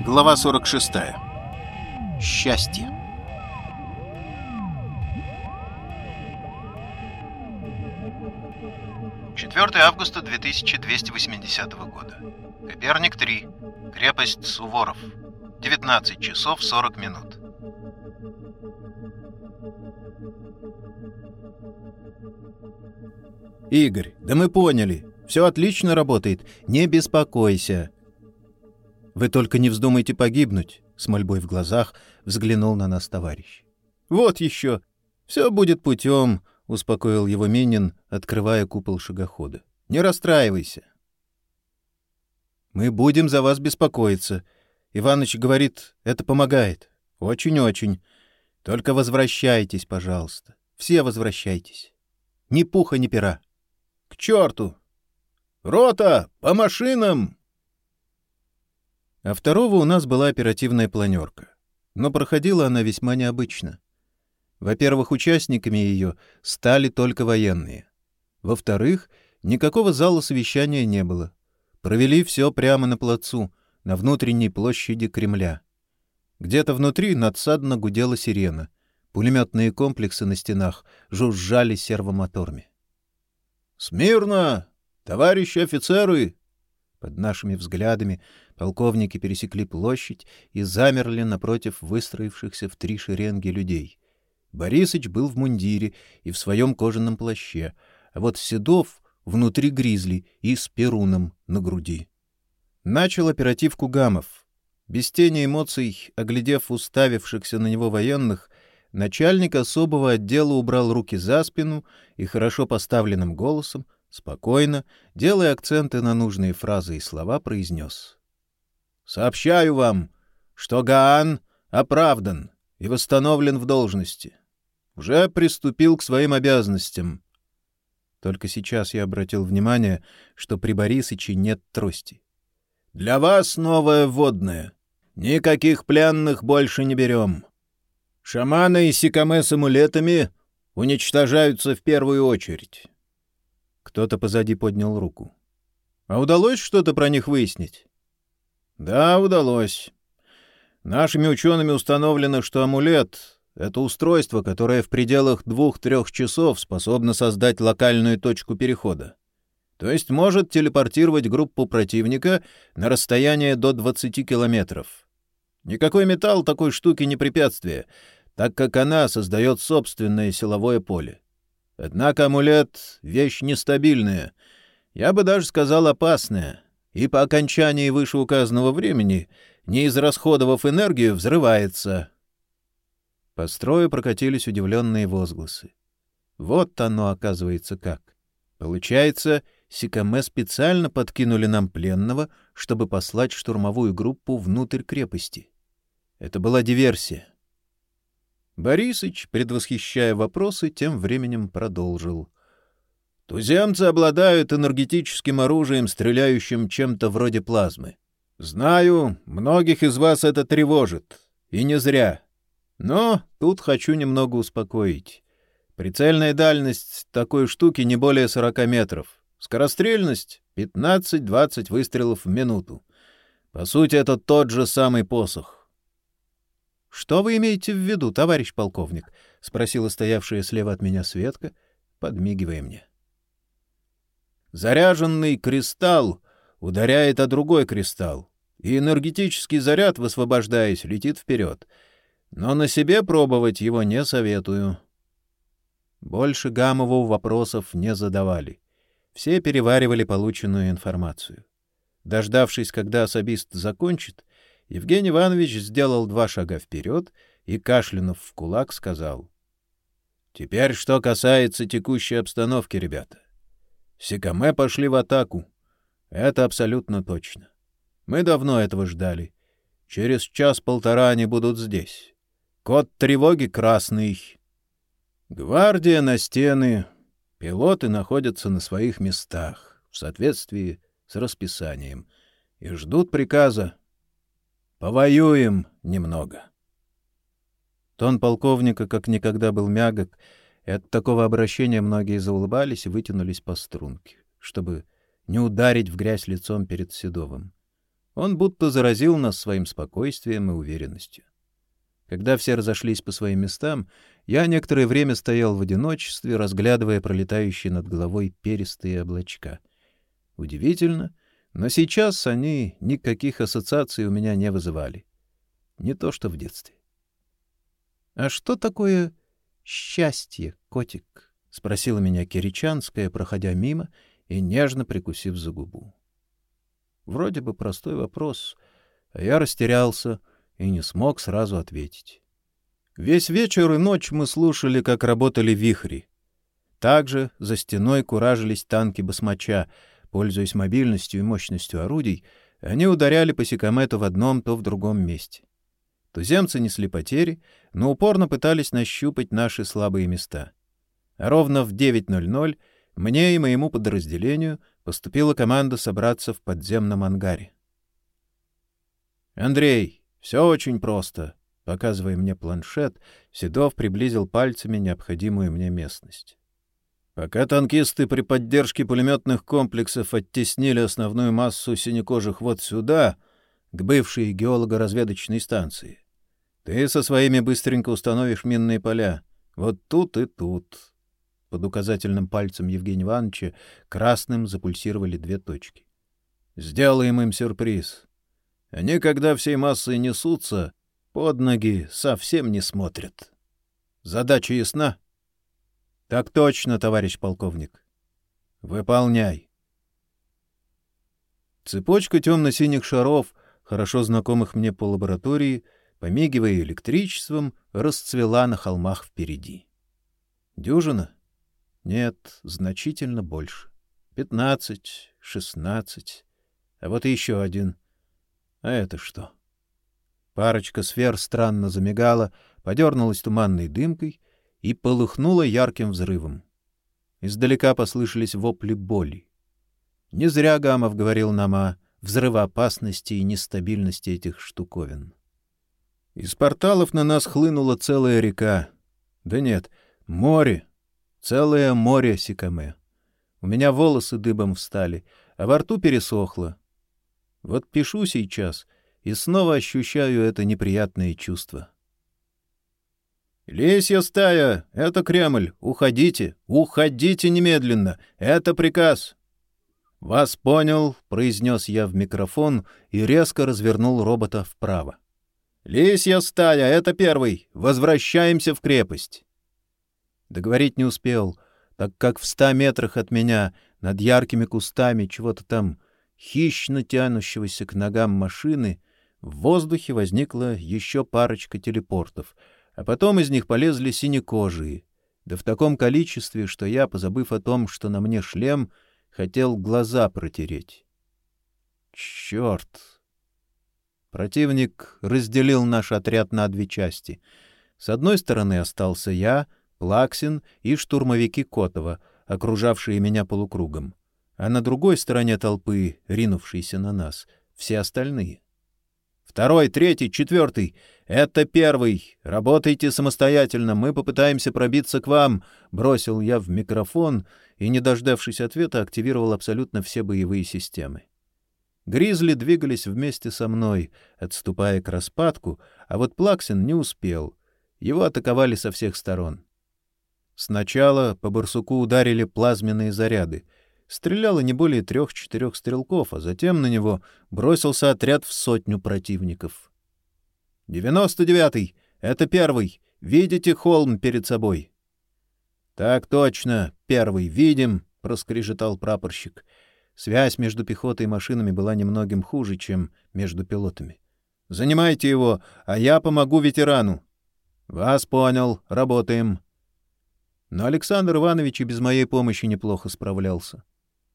Глава 46. Счастье. Четвертое августа 2280 года. Коперник 3. Крепость Суворов. 19 часов 40 минут. Игорь, да мы поняли. Все отлично работает. Не беспокойся. Вы только не вздумайте погибнуть, — с мольбой в глазах взглянул на нас товарищ. Вот еще. Все будет путем, — успокоил его Минин, открывая купол шагохода. Не расстраивайся. Мы будем за вас беспокоиться. Иваныч говорит, это помогает. Очень-очень. Только возвращайтесь, пожалуйста. Все возвращайтесь. Ни пуха, ни пера. К черту! Рота, по машинам! А второго у нас была оперативная планерка. Но проходила она весьма необычно. Во-первых, участниками ее стали только военные. Во-вторых, никакого зала совещания не было. Провели все прямо на плацу, на внутренней площади Кремля. Где-то внутри надсадно гудела сирена. Пулеметные комплексы на стенах жужжали сервомоторами. «Смирно! Товарищи офицеры!» Под нашими взглядами полковники пересекли площадь и замерли напротив выстроившихся в три шеренги людей. Борисыч был в мундире и в своем кожаном плаще, а вот Седов внутри гризли и с перуном на груди. Начал оперативку Гамов. Без тени эмоций, оглядев уставившихся на него военных, начальник особого отдела убрал руки за спину и хорошо поставленным голосом Спокойно, делая акценты на нужные фразы и слова, произнес. «Сообщаю вам, что Гаан оправдан и восстановлен в должности. Уже приступил к своим обязанностям». Только сейчас я обратил внимание, что при Борисыче нет трости. «Для вас новое вводное. Никаких пленных больше не берем. Шаманы и сикаме с амулетами уничтожаются в первую очередь. Кто-то позади поднял руку. «А удалось что-то про них выяснить?» «Да, удалось. Нашими учеными установлено, что амулет — это устройство, которое в пределах двух-трех часов способно создать локальную точку перехода. То есть может телепортировать группу противника на расстояние до 20 километров. Никакой металл такой штуки не препятствие, так как она создает собственное силовое поле. Однако амулет — вещь нестабильная, я бы даже сказал опасная, и по окончании вышеуказанного времени, не израсходовав энергию, взрывается. По строю прокатились удивленные возгласы. Вот оно, оказывается, как. Получается, Сикаме специально подкинули нам пленного, чтобы послать штурмовую группу внутрь крепости. Это была диверсия. Борисыч, предвосхищая вопросы, тем временем продолжил. «Туземцы обладают энергетическим оружием, стреляющим чем-то вроде плазмы. Знаю, многих из вас это тревожит, и не зря. Но тут хочу немного успокоить. Прицельная дальность такой штуки не более 40 метров. Скорострельность — 15-20 выстрелов в минуту. По сути, это тот же самый посох. — Что вы имеете в виду, товарищ полковник? — спросила стоявшая слева от меня Светка, подмигивая мне. — Заряженный кристалл ударяет о другой кристалл, и энергетический заряд, высвобождаясь, летит вперед. Но на себе пробовать его не советую. Больше Гамову вопросов не задавали. Все переваривали полученную информацию. Дождавшись, когда особист закончит, Евгений Иванович сделал два шага вперед и, кашлянув в кулак, сказал. — Теперь что касается текущей обстановки, ребята. Сикаме пошли в атаку. Это абсолютно точно. Мы давно этого ждали. Через час-полтора они будут здесь. Код тревоги красный. Гвардия на стены. Пилоты находятся на своих местах в соответствии с расписанием и ждут приказа Повоюем немного. Тон полковника как никогда был мягок, от такого обращения многие заулыбались и вытянулись по струнке, чтобы не ударить в грязь лицом перед Седовым. Он будто заразил нас своим спокойствием и уверенностью. Когда все разошлись по своим местам, я некоторое время стоял в одиночестве, разглядывая пролетающие над головой перистые облачка. Удивительно, но сейчас они никаких ассоциаций у меня не вызывали. Не то что в детстве. — А что такое счастье, котик? — спросила меня Киричанская, проходя мимо и нежно прикусив за губу. Вроде бы простой вопрос, а я растерялся и не смог сразу ответить. Весь вечер и ночь мы слушали, как работали вихри. Также за стеной куражились танки басмача — Пользуясь мобильностью и мощностью орудий, они ударяли по Сикамету в одном, то в другом месте. Туземцы несли потери, но упорно пытались нащупать наши слабые места. Ровно в 9.00 мне и моему подразделению поступила команда собраться в подземном ангаре. «Андрей, все очень просто», — показывая мне планшет, Седов приблизил пальцами необходимую мне местность. Пока танкисты при поддержке пулеметных комплексов оттеснили основную массу синекожих вот сюда, к бывшей геолого-разведочной станции, ты со своими быстренько установишь минные поля. Вот тут и тут. Под указательным пальцем Евгения Ивановича красным запульсировали две точки. Сделаем им сюрприз. Они, когда всей массой несутся, под ноги совсем не смотрят. Задача ясна? — так точно, товарищ полковник. Выполняй. Цепочка темно-синих шаров, хорошо знакомых мне по лаборатории, помигивая электричеством, расцвела на холмах впереди. Дюжина? Нет, значительно больше. Пятнадцать, шестнадцать. А вот еще один. А это что? Парочка сфер странно замигала, подернулась туманной дымкой — и полыхнуло ярким взрывом. Издалека послышались вопли боли. Не зря Гамов говорил нам о взрывоопасности и нестабильности этих штуковин. Из порталов на нас хлынула целая река. Да нет, море. Целое море Сикаме. У меня волосы дыбом встали, а во рту пересохло. Вот пишу сейчас и снова ощущаю это неприятное чувство. «Лисья стая! Это Кремль! Уходите! Уходите немедленно! Это приказ!» «Вас понял», — произнес я в микрофон и резко развернул робота вправо. «Лисья стая! Это первый! Возвращаемся в крепость!» Договорить не успел, так как в ста метрах от меня, над яркими кустами чего-то там хищно тянущегося к ногам машины, в воздухе возникла еще парочка телепортов — а потом из них полезли синекожие, да в таком количестве, что я, позабыв о том, что на мне шлем, хотел глаза протереть. Черт! Противник разделил наш отряд на две части. С одной стороны остался я, Плаксин и штурмовики Котова, окружавшие меня полукругом, а на другой стороне толпы, ринувшиеся на нас, все остальные — Второй, третий, четвертый. Это первый. Работайте самостоятельно, мы попытаемся пробиться к вам, бросил я в микрофон и, не дождавшись ответа, активировал абсолютно все боевые системы. Гризли двигались вместе со мной, отступая к распадку, а вот Плаксин не успел. Его атаковали со всех сторон. Сначала по барсуку ударили плазменные заряды — Стреляло не более трех-четырех стрелков, а затем на него бросился отряд в сотню противников. «Девяносто девятый! Это первый! Видите холм перед собой?» «Так точно! Первый! Видим!» — проскрежетал прапорщик. Связь между пехотой и машинами была немногим хуже, чем между пилотами. «Занимайте его, а я помогу ветерану». «Вас понял. Работаем». Но Александр Иванович и без моей помощи неплохо справлялся.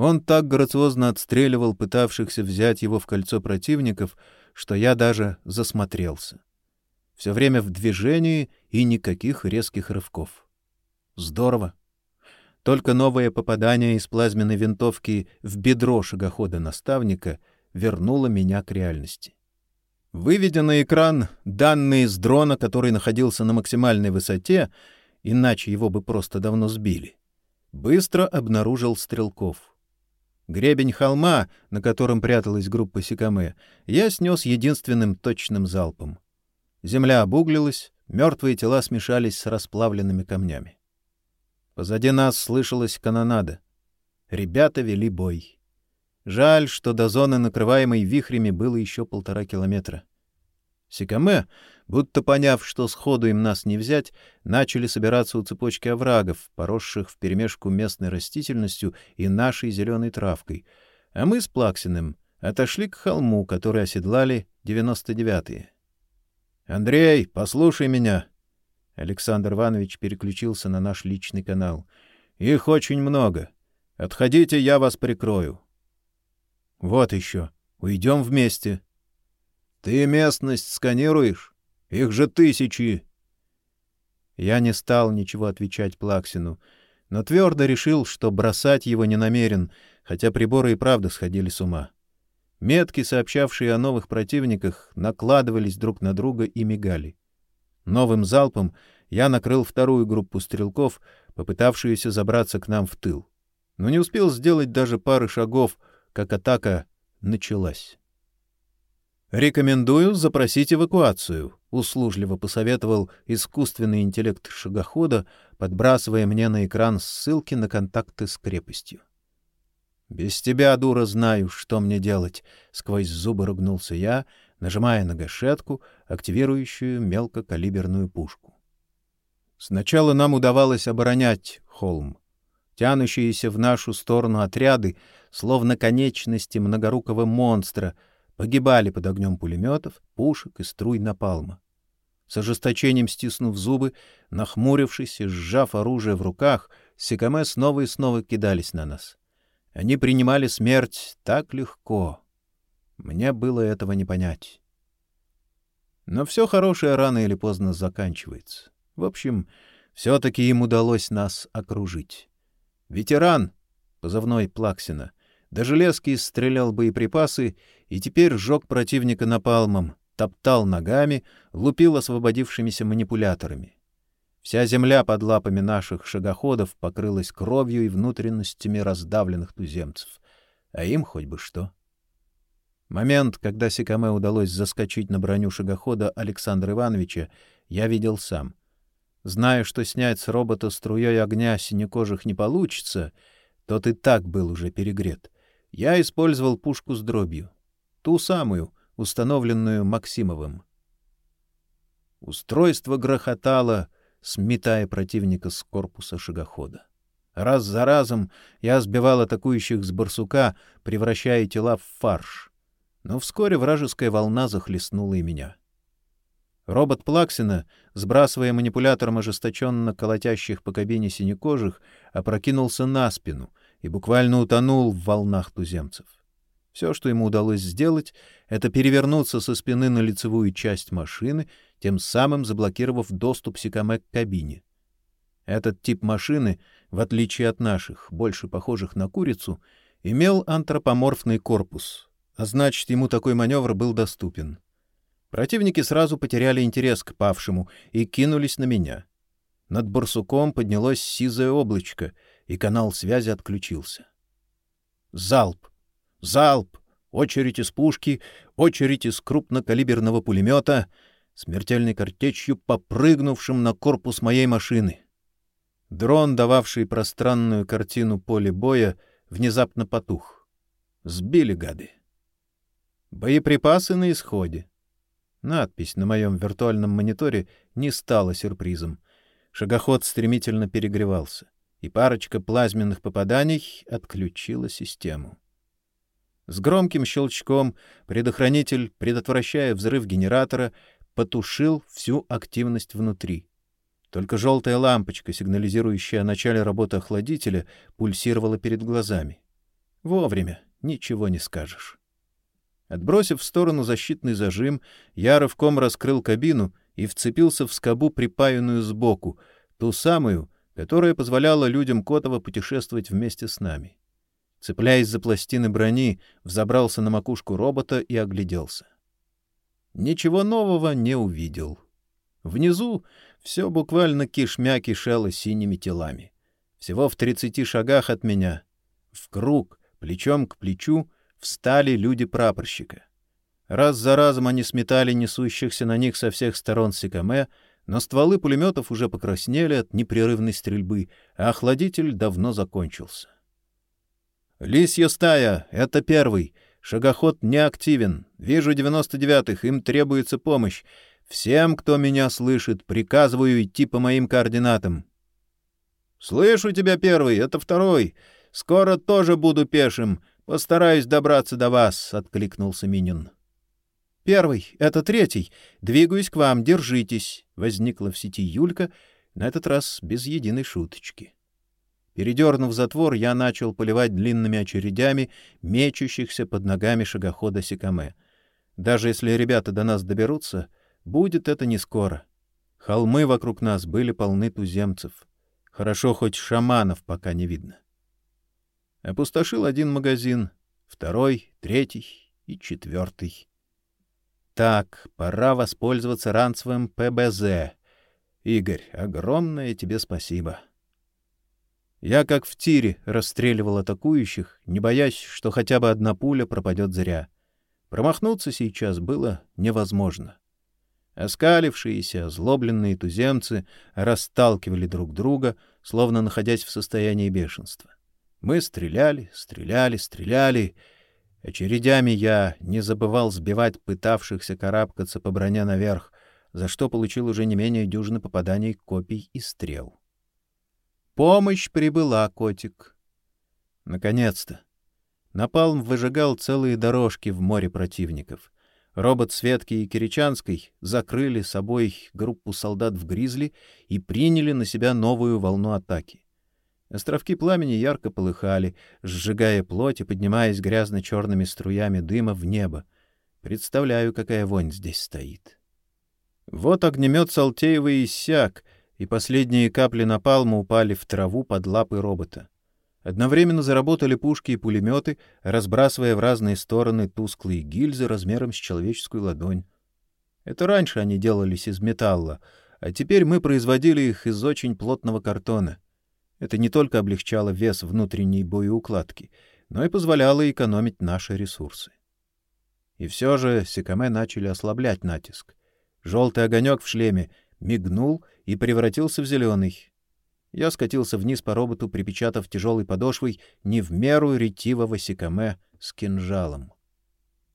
Он так грациозно отстреливал пытавшихся взять его в кольцо противников, что я даже засмотрелся. Все время в движении и никаких резких рывков. Здорово. Только новое попадание из плазменной винтовки в бедро шагохода наставника вернуло меня к реальности. Выведя на экран данные с дрона, который находился на максимальной высоте, иначе его бы просто давно сбили, быстро обнаружил стрелков. Гребень холма, на котором пряталась группа Сикаме, я снес единственным точным залпом. Земля обуглилась, мертвые тела смешались с расплавленными камнями. Позади нас слышалась канонада. Ребята вели бой. Жаль, что до зоны, накрываемой вихрями, было еще полтора километра. Сикаме, будто поняв, что сходу им нас не взять, начали собираться у цепочки оврагов, поросших вперемешку местной растительностью и нашей зеленой травкой, а мы с Плаксиным отошли к холму, который оседлали 99-е. «Андрей, послушай меня!» Александр Иванович переключился на наш личный канал. «Их очень много. Отходите, я вас прикрою». «Вот еще. Уйдем вместе». Ты местность сканируешь? Их же тысячи. Я не стал ничего отвечать Плаксину, но твердо решил, что бросать его не намерен, хотя приборы и правда сходили с ума. Метки, сообщавшие о новых противниках, накладывались друг на друга и мигали. Новым залпом я накрыл вторую группу стрелков, попытавшуюся забраться к нам в тыл. Но не успел сделать даже пары шагов, как атака началась. «Рекомендую запросить эвакуацию», — услужливо посоветовал искусственный интеллект шагохода, подбрасывая мне на экран ссылки на контакты с крепостью. «Без тебя, дура, знаю, что мне делать», — сквозь зубы ругнулся я, нажимая на гашетку, активирующую мелкокалиберную пушку. Сначала нам удавалось оборонять холм. Тянущиеся в нашу сторону отряды, словно конечности многорукого монстра — погибали под огнем пулеметов, пушек и струй напалма. С ожесточением стиснув зубы, нахмурившись и сжав оружие в руках, Сикаме снова и снова кидались на нас. Они принимали смерть так легко. Мне было этого не понять. Но все хорошее рано или поздно заканчивается. В общем, все-таки им удалось нас окружить. Ветеран, позывной Плаксина, до железки стрелял боеприпасы и теперь сжег противника напалмом, топтал ногами, лупил освободившимися манипуляторами. Вся земля под лапами наших шагоходов покрылась кровью и внутренностями раздавленных туземцев. А им хоть бы что. Момент, когда Сикаме удалось заскочить на броню шагохода Александра Ивановича, я видел сам. Зная, что снять с робота струей огня синекожих не получится, тот и так был уже перегрет. Я использовал пушку с дробью. Ту самую, установленную Максимовым. Устройство грохотало, сметая противника с корпуса шагохода. Раз за разом я сбивал атакующих с барсука, превращая тела в фарш. Но вскоре вражеская волна захлестнула и меня. Робот Плаксина, сбрасывая манипулятором ожесточенно колотящих по кабине синекожих, опрокинулся на спину и буквально утонул в волнах туземцев. Все, что ему удалось сделать, это перевернуться со спины на лицевую часть машины, тем самым заблокировав доступ Сикаме к кабине. Этот тип машины, в отличие от наших, больше похожих на курицу, имел антропоморфный корпус, а значит, ему такой маневр был доступен. Противники сразу потеряли интерес к павшему и кинулись на меня. Над барсуком поднялось сизое облачко, и канал связи отключился. Залп! Залп! Очередь из пушки, очередь из крупнокалиберного пулемета, смертельной картечью попрыгнувшим на корпус моей машины. Дрон, дававший пространную картину поля боя, внезапно потух. Сбили гады. Боеприпасы на исходе. Надпись на моем виртуальном мониторе не стала сюрпризом. Шагоход стремительно перегревался, и парочка плазменных попаданий отключила систему. С громким щелчком предохранитель, предотвращая взрыв генератора, потушил всю активность внутри. Только желтая лампочка, сигнализирующая о начале работы охладителя, пульсировала перед глазами. Вовремя, ничего не скажешь. Отбросив в сторону защитный зажим, я рывком раскрыл кабину и вцепился в скобу, припаянную сбоку, ту самую, которая позволяла людям Котова путешествовать вместе с нами. Цепляясь за пластины брони, взобрался на макушку робота и огляделся. Ничего нового не увидел. Внизу все буквально кишмя кишело синими телами. Всего в тридцати шагах от меня, в круг, плечом к плечу, встали люди прапорщика. Раз за разом они сметали несущихся на них со всех сторон Сикаме, но стволы пулеметов уже покраснели от непрерывной стрельбы, а охладитель давно закончился. «Лисья стая! Это первый! Шагоход не активен. Вижу 99-х, им требуется помощь. Всем, кто меня слышит, приказываю идти по моим координатам». «Слышу тебя, первый, это второй. Скоро тоже буду пешим. Постараюсь добраться до вас», — откликнулся Минин. «Первый, это третий. Двигаюсь к вам, держитесь», — возникла в сети Юлька, на этот раз без единой шуточки. Передернув затвор, я начал поливать длинными очередями мечущихся под ногами шагохода Сикаме. Даже если ребята до нас доберутся, будет это не скоро. Холмы вокруг нас были полны туземцев. Хорошо, хоть шаманов пока не видно. Опустошил один магазин, второй, третий и четвертый. Так, пора воспользоваться ранцевым ПБЗ. Игорь, огромное тебе спасибо. Я, как в тире, расстреливал атакующих, не боясь, что хотя бы одна пуля пропадет зря. Промахнуться сейчас было невозможно. Оскалившиеся, озлобленные туземцы расталкивали друг друга, словно находясь в состоянии бешенства. Мы стреляли, стреляли, стреляли, Очередями я не забывал сбивать пытавшихся карабкаться по броне наверх, за что получил уже не менее дюжины попаданий копий и стрел. Помощь прибыла, котик. Наконец-то. Напалм выжигал целые дорожки в море противников. Робот Светки и Киричанской закрыли собой группу солдат в Гризли и приняли на себя новую волну атаки. Островки пламени ярко полыхали, сжигая плоть и поднимаясь грязно-черными струями дыма в небо. Представляю, какая вонь здесь стоит. Вот огнемет Салтеева иссяк, и последние капли напалма упали в траву под лапы робота. Одновременно заработали пушки и пулеметы, разбрасывая в разные стороны тусклые гильзы размером с человеческую ладонь. Это раньше они делались из металла, а теперь мы производили их из очень плотного картона — это не только облегчало вес внутренней боеукладки, но и позволяло экономить наши ресурсы. И все же Секаме начали ослаблять натиск. Желтый огонек в шлеме мигнул и превратился в зеленый. Я скатился вниз по роботу, припечатав тяжелой подошвой не в меру ретивого Секаме с кинжалом.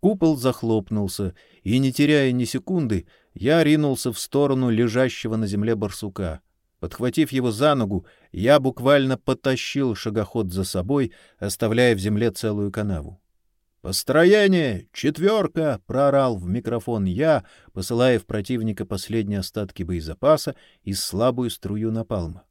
Купол захлопнулся, и, не теряя ни секунды, я ринулся в сторону лежащего на земле барсука — Подхватив его за ногу, я буквально потащил шагоход за собой, оставляя в земле целую канаву. «Построение! Четверка!» — проорал в микрофон я, посылая в противника последние остатки боезапаса и слабую струю напалма.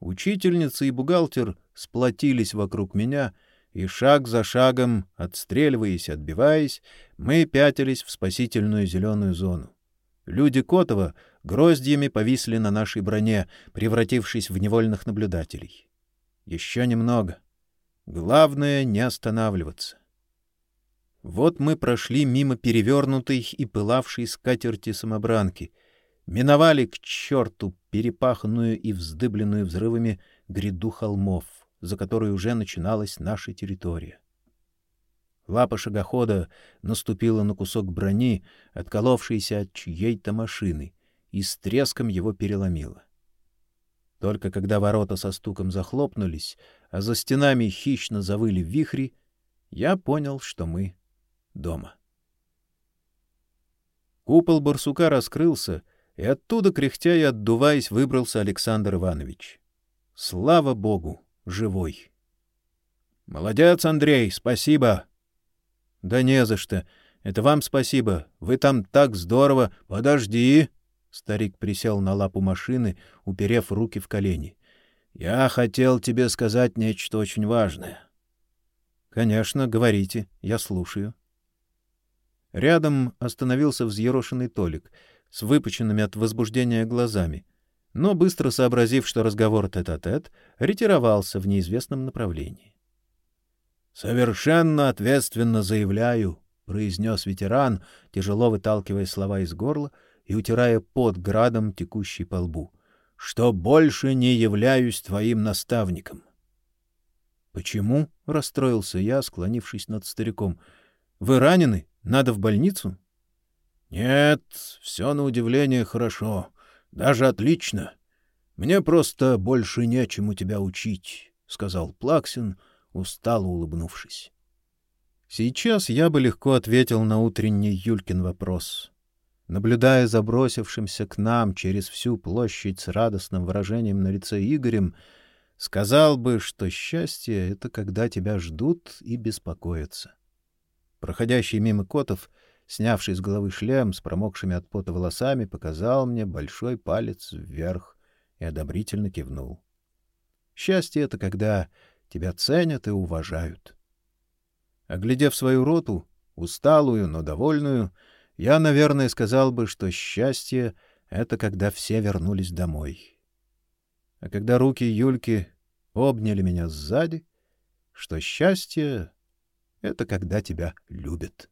Учительница и бухгалтер сплотились вокруг меня, и шаг за шагом, отстреливаясь, отбиваясь, мы пятились в спасительную зеленую зону. Люди Котова гроздьями повисли на нашей броне, превратившись в невольных наблюдателей. Еще немного. Главное — не останавливаться. Вот мы прошли мимо перевернутой и пылавшей скатерти самобранки, миновали к черту перепаханную и вздыбленную взрывами гряду холмов, за которой уже начиналась наша территория. Лапа шагохода наступила на кусок брони, отколовшийся от чьей-то машины, и с треском его переломила. Только когда ворота со стуком захлопнулись, а за стенами хищно завыли вихри, я понял, что мы дома. Купол барсука раскрылся, и оттуда, кряхтя и отдуваясь, выбрался Александр Иванович. Слава богу, живой! — Молодец, Андрей, спасибо! — Да не за что. Это вам спасибо. Вы там так здорово. Подожди. Старик присел на лапу машины, уперев руки в колени. Я хотел тебе сказать нечто очень важное. Конечно, говорите, я слушаю. Рядом остановился взъерошенный Толик с выпученными от возбуждения глазами, но быстро сообразив, что разговор тет-а-тет, -тет, ретировался в неизвестном направлении. Совершенно ответственно заявляю, произнес ветеран, тяжело выталкивая слова из горла и утирая под градом, текущий по лбу, что больше не являюсь твоим наставником. Почему? расстроился я, склонившись над стариком. Вы ранены? Надо в больницу? Нет, все на удивление хорошо, даже отлично. Мне просто больше нечему тебя учить, сказал Плаксин, устало улыбнувшись. Сейчас я бы легко ответил на утренний Юлькин вопрос. Наблюдая за бросившимся к нам через всю площадь с радостным выражением на лице Игорем, сказал бы, что счастье — это когда тебя ждут и беспокоятся. Проходящий мимо Котов, снявший с головы шлем с промокшими от пота волосами, показал мне большой палец вверх и одобрительно кивнул. Счастье — это когда тебя ценят и уважают. Оглядев свою роту, усталую, но довольную, я, наверное, сказал бы, что счастье — это когда все вернулись домой. А когда руки Юльки обняли меня сзади, что счастье — это когда тебя любят.